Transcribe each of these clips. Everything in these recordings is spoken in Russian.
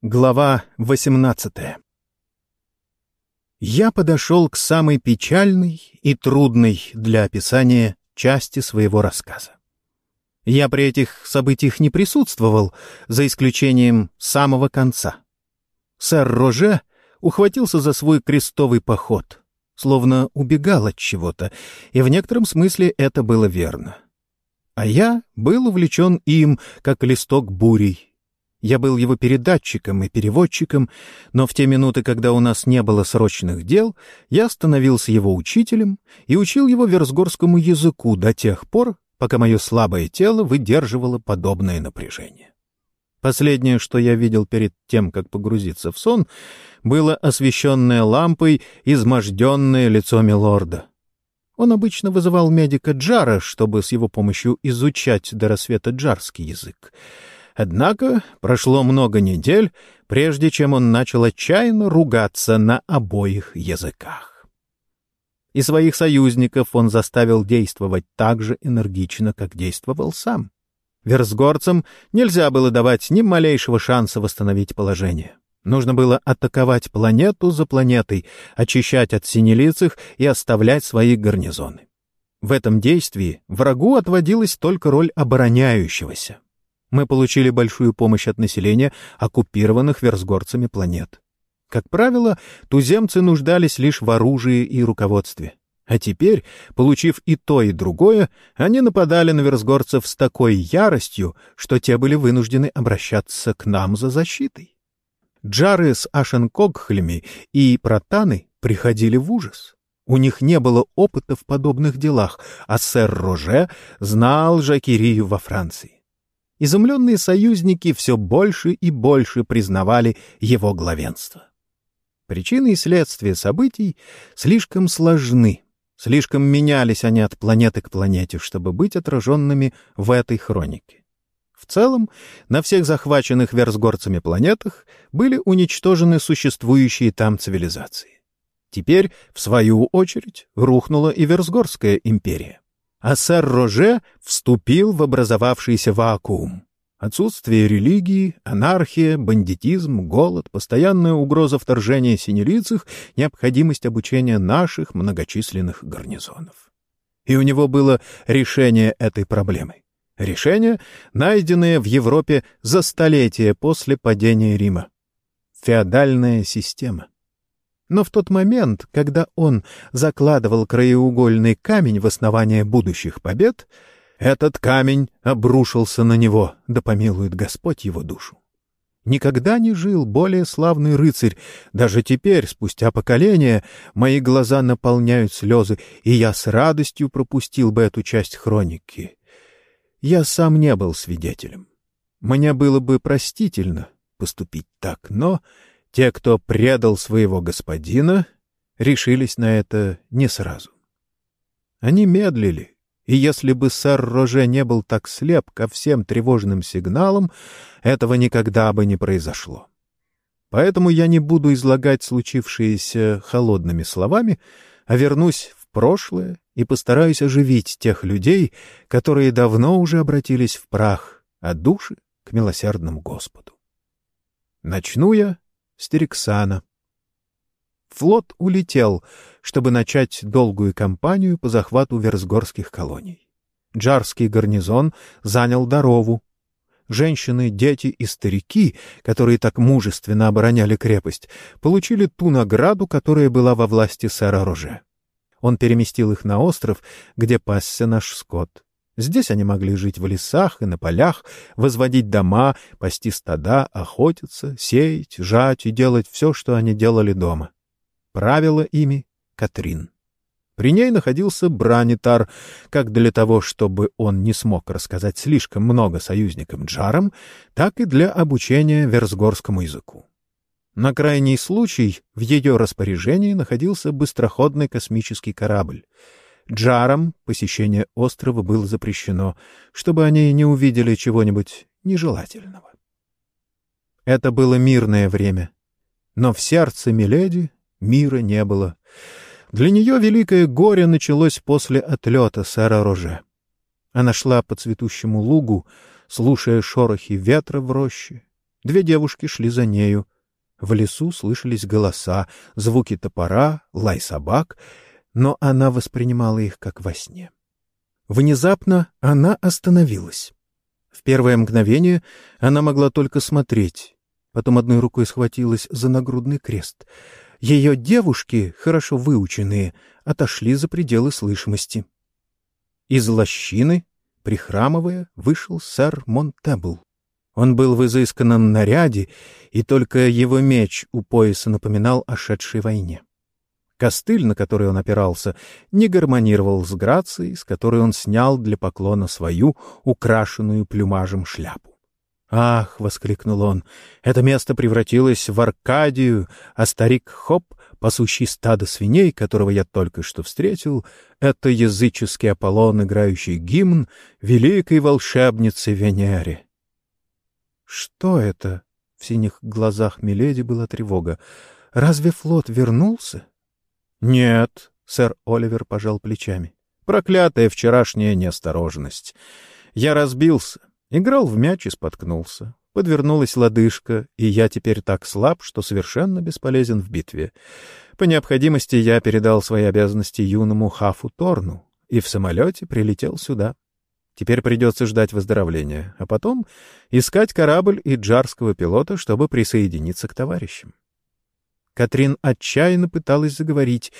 Глава 18 Я подошел к самой печальной и трудной для описания части своего рассказа. Я при этих событиях не присутствовал, за исключением самого конца. Сэр Роже ухватился за свой крестовый поход, словно убегал от чего-то, и в некотором смысле это было верно. А я был увлечен им, как листок бурей, я был его передатчиком и переводчиком, но в те минуты, когда у нас не было срочных дел, я становился его учителем и учил его версгорскому языку до тех пор, пока мое слабое тело выдерживало подобное напряжение. Последнее, что я видел перед тем, как погрузиться в сон, было освещенное лампой изможденное лицо милорда. Он обычно вызывал медика Джара, чтобы с его помощью изучать до рассвета джарский язык. Однако прошло много недель, прежде чем он начал отчаянно ругаться на обоих языках. И своих союзников он заставил действовать так же энергично, как действовал сам. Версгорцам нельзя было давать ни малейшего шанса восстановить положение. Нужно было атаковать планету за планетой, очищать от синелицых и оставлять свои гарнизоны. В этом действии врагу отводилась только роль обороняющегося мы получили большую помощь от населения оккупированных версгорцами планет. Как правило, туземцы нуждались лишь в оружии и руководстве. А теперь, получив и то, и другое, они нападали на версгорцев с такой яростью, что те были вынуждены обращаться к нам за защитой. Джары с Ашенкогхлями и Протаны приходили в ужас. У них не было опыта в подобных делах, а сэр Роже знал Жакирию во Франции изумленные союзники все больше и больше признавали его главенство. Причины и следствия событий слишком сложны, слишком менялись они от планеты к планете, чтобы быть отраженными в этой хронике. В целом, на всех захваченных версгорцами планетах были уничтожены существующие там цивилизации. Теперь, в свою очередь, рухнула и Версгорская империя а сэр Роже вступил в образовавшийся вакуум. Отсутствие религии, анархия, бандитизм, голод, постоянная угроза вторжения синелицых, необходимость обучения наших многочисленных гарнизонов. И у него было решение этой проблемы. Решение, найденное в Европе за столетия после падения Рима. Феодальная система. Но в тот момент, когда он закладывал краеугольный камень в основание будущих побед, этот камень обрушился на него, да помилует Господь его душу. Никогда не жил более славный рыцарь. Даже теперь, спустя поколения, мои глаза наполняют слезы, и я с радостью пропустил бы эту часть хроники. Я сам не был свидетелем. Мне было бы простительно поступить так, но те, кто предал своего господина, решились на это не сразу. Они медлили, и если бы сэр Роже не был так слеп ко всем тревожным сигналам, этого никогда бы не произошло. Поэтому я не буду излагать случившееся холодными словами, а вернусь в прошлое и постараюсь оживить тех людей, которые давно уже обратились в прах, а души — к милосердному Господу. Начну я Стериксана. Флот улетел, чтобы начать долгую кампанию по захвату версгорских колоний. Джарский гарнизон занял Дарову. Женщины, дети и старики, которые так мужественно обороняли крепость, получили ту награду, которая была во власти сэра Роже. Он переместил их на остров, где пасся наш скот. Здесь они могли жить в лесах и на полях, возводить дома, пасти стада, охотиться, сеять, жать и делать все, что они делали дома. Правила ими Катрин. При ней находился Бранитар, как для того, чтобы он не смог рассказать слишком много союзникам Джарам, так и для обучения версгорскому языку. На крайний случай в ее распоряжении находился быстроходный космический корабль — Джарам посещение острова было запрещено, чтобы они не увидели чего-нибудь нежелательного. Это было мирное время, но в сердце Миледи мира не было. Для нее великое горе началось после отлета сэра Роже. Она шла по цветущему лугу, слушая шорохи ветра в роще, Две девушки шли за нею. В лесу слышались голоса, звуки топора, лай собак, но она воспринимала их как во сне. Внезапно она остановилась. В первое мгновение она могла только смотреть, потом одной рукой схватилась за нагрудный крест. Ее девушки, хорошо выученные, отошли за пределы слышимости. Из лощины, прихрамывая, вышел сэр Монтебл. Он был в изысканном наряде, и только его меч у пояса напоминал о шедшей войне. Костыль, на который он опирался, не гармонировал с грацией, с которой он снял для поклона свою, украшенную плюмажем шляпу. «Ах!» — воскликнул он. «Это место превратилось в Аркадию, а старик Хоп, пасущий стадо свиней, которого я только что встретил, это языческий Аполлон, играющий гимн великой волшебницы Венере». «Что это?» — в синих глазах Миледи была тревога. «Разве флот вернулся?» «Нет», — сэр Оливер пожал плечами. «Проклятая вчерашняя неосторожность. Я разбился, играл в мяч и споткнулся. Подвернулась лодыжка, и я теперь так слаб, что совершенно бесполезен в битве. По необходимости я передал свои обязанности юному Хафу Торну и в самолете прилетел сюда. Теперь придется ждать выздоровления, а потом искать корабль и джарского пилота, чтобы присоединиться к товарищам. Катрин отчаянно пыталась заговорить.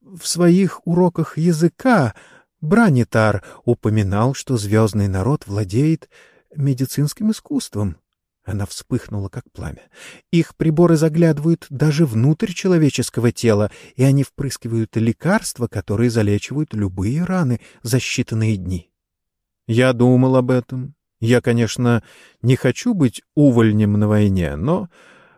В своих уроках языка Бранитар упоминал, что звездный народ владеет медицинским искусством. Она вспыхнула, как пламя. Их приборы заглядывают даже внутрь человеческого тела, и они впрыскивают лекарства, которые залечивают любые раны за считанные дни. Я думал об этом. Я, конечно, не хочу быть увольнем на войне, но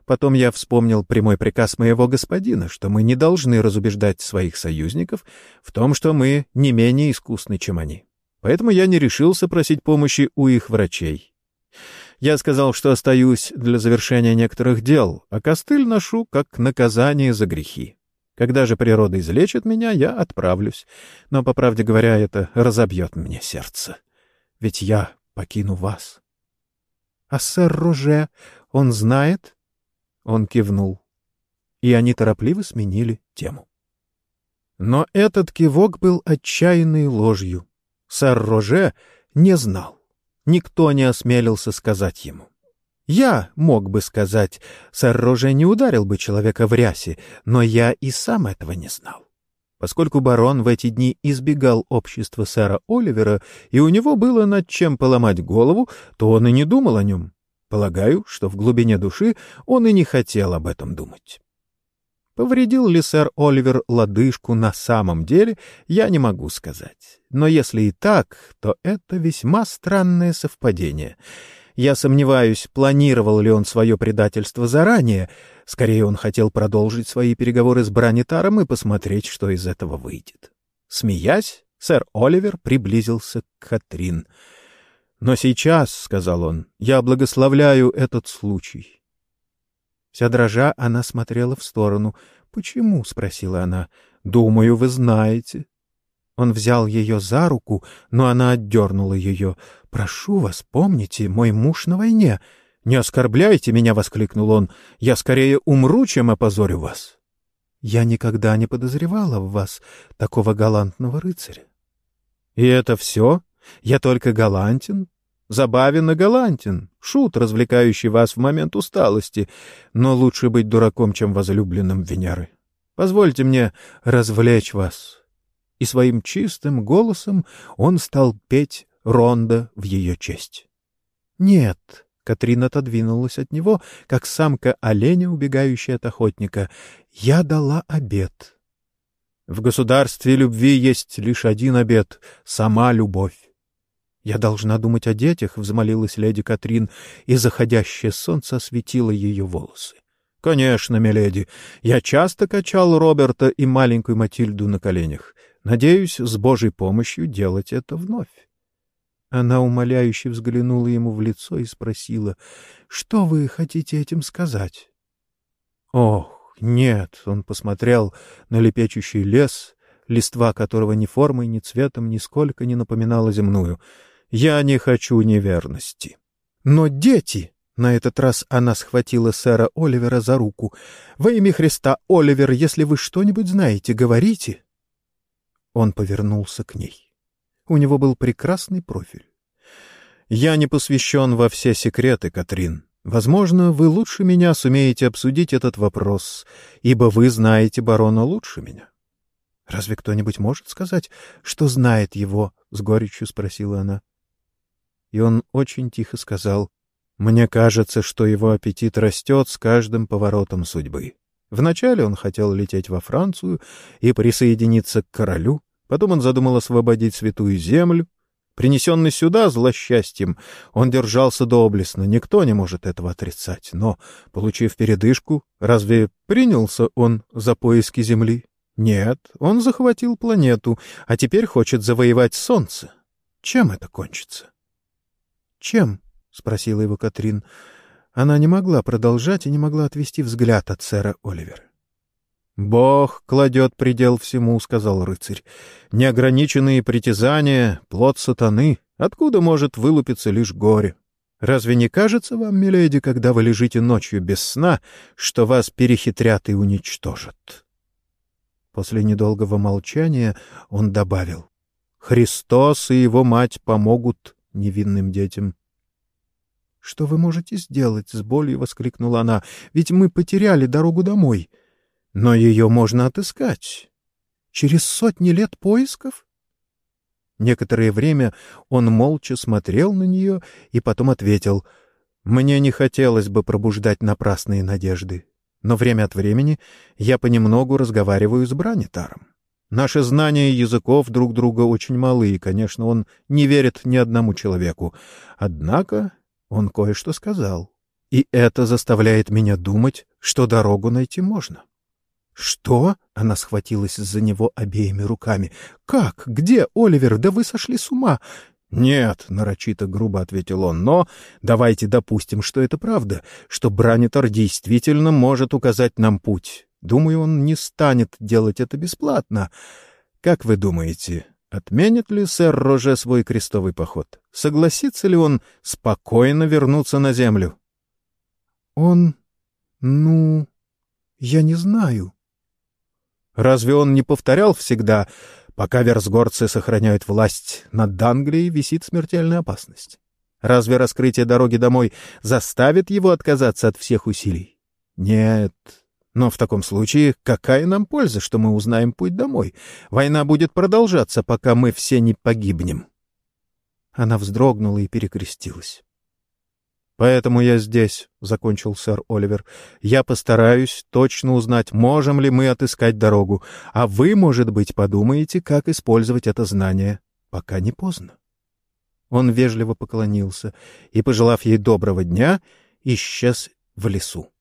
Потом я вспомнил прямой приказ моего господина, что мы не должны разубеждать своих союзников в том, что мы не менее искусны, чем они. Поэтому я не решился просить помощи у их врачей. Я сказал, что остаюсь для завершения некоторых дел, а костыль ношу как наказание за грехи. Когда же природа излечит меня, я отправлюсь. Но, по правде говоря, это разобьет мне сердце. Ведь я покину вас. А сэр Роже, он знает? Он кивнул. И они торопливо сменили тему. Но этот кивок был отчаянной ложью. Сэр Роже не знал. Никто не осмелился сказать ему. Я мог бы сказать, сэр Роже не ударил бы человека в рясе, но я и сам этого не знал. Поскольку барон в эти дни избегал общества сэра Оливера, и у него было над чем поломать голову, то он и не думал о нем. Полагаю, что в глубине души он и не хотел об этом думать. Повредил ли сэр Оливер лодыжку на самом деле, я не могу сказать. Но если и так, то это весьма странное совпадение. Я сомневаюсь, планировал ли он свое предательство заранее. Скорее, он хотел продолжить свои переговоры с Бранитаром и посмотреть, что из этого выйдет. Смеясь, сэр Оливер приблизился к Катрин — но сейчас, — сказал он, — я благословляю этот случай. Вся дрожа, она смотрела в сторону. «Почему?» — спросила она. «Думаю, вы знаете». Он взял ее за руку, но она отдернула ее. «Прошу вас, помните, мой муж на войне. Не оскорбляйте меня!» — воскликнул он. «Я скорее умру, чем опозорю вас». «Я никогда не подозревала в вас такого галантного рыцаря». «И это все?» Я только галантен, забавен и галантен, шут, развлекающий вас в момент усталости, но лучше быть дураком, чем возлюбленным Венеры. Позвольте мне развлечь вас». И своим чистым голосом он стал петь ронда в ее честь. «Нет», — Катрин отодвинулась от него, как самка оленя, убегающая от охотника, — «я дала обед». В государстве любви есть лишь один обед — сама любовь. «Я должна думать о детях», — взмолилась леди Катрин, и заходящее солнце осветило ее волосы. «Конечно, миледи. Я часто качал Роберта и маленькую Матильду на коленях. Надеюсь, с Божьей помощью делать это вновь». Она умоляюще взглянула ему в лицо и спросила, «Что вы хотите этим сказать?» «Ох, нет!» — он посмотрел на лепечущий лес, листва которого ни формой, ни цветом нисколько не напоминала земную — я не хочу неверности. Но дети, На этот раз она схватила сэра Оливера за руку. «Во имя Христа, Оливер, если вы что-нибудь знаете, говорите!» Он повернулся к ней. У него был прекрасный профиль. «Я не посвящен во все секреты, Катрин. Возможно, вы лучше меня сумеете обсудить этот вопрос, ибо вы знаете барона лучше меня». «Разве кто-нибудь может сказать, что знает его?» — с горечью спросила она. И он очень тихо сказал, мне кажется, что его аппетит растет с каждым поворотом судьбы. Вначале он хотел лететь во Францию и присоединиться к королю, потом он задумал освободить святую землю. Принесенный сюда злосчастьем, он держался доблестно, никто не может этого отрицать. Но, получив передышку, разве принялся он за поиски земли? Нет, он захватил планету, а теперь хочет завоевать Солнце. Чем это кончится? Чем? — спросила его Катрин. Она не могла продолжать и не могла отвести взгляд от сэра Оливера. «Бог кладет предел всему», — сказал рыцарь. «Неограниченные притязания — плод сатаны. Откуда может вылупиться лишь горе? Разве не кажется вам, миледи, когда вы лежите ночью без сна, что вас перехитрят и уничтожат?» После недолгого молчания он добавил. «Христос и его мать помогут невинным детям. «Что вы можете сделать?» — с болью воскликнула она. «Ведь мы потеряли дорогу домой. Но ее можно отыскать. Через сотни лет поисков?» Некоторое время он молча смотрел на нее и потом ответил. «Мне не хотелось бы пробуждать напрасные надежды, но время от времени я понемногу разговариваю с Бранитаром. Наши знания языков друг друга очень малы, и, конечно, он не верит ни одному человеку. Однако он кое-что сказал, и это заставляет меня думать, что дорогу найти можно. «Что?» — она схватилась за него обеими руками. «Как? Где, Оливер? Да вы сошли с ума!» «Нет», — нарочито грубо ответил он, — «но давайте допустим, что это правда, что Бранитор действительно может указать нам путь. Думаю, он не станет делать это бесплатно. Как вы думаете, Отменит ли сэр Роже свой крестовый поход? Согласится ли он спокойно вернуться на землю? Он... ну... я не знаю. Разве он не повторял всегда, пока версгорцы сохраняют власть, над Англией висит смертельная опасность? Разве раскрытие дороги домой заставит его отказаться от всех усилий? Нет, но в таком случае какая нам польза, что мы узнаем путь домой? Война будет продолжаться, пока мы все не погибнем. Она вздрогнула и перекрестилась. «Поэтому я здесь», — закончил сэр Оливер. «Я постараюсь точно узнать, можем ли мы отыскать дорогу, а вы, может быть, подумаете, как использовать это знание, пока не поздно». Он вежливо поклонился и, пожелав ей доброго дня, исчез в лесу.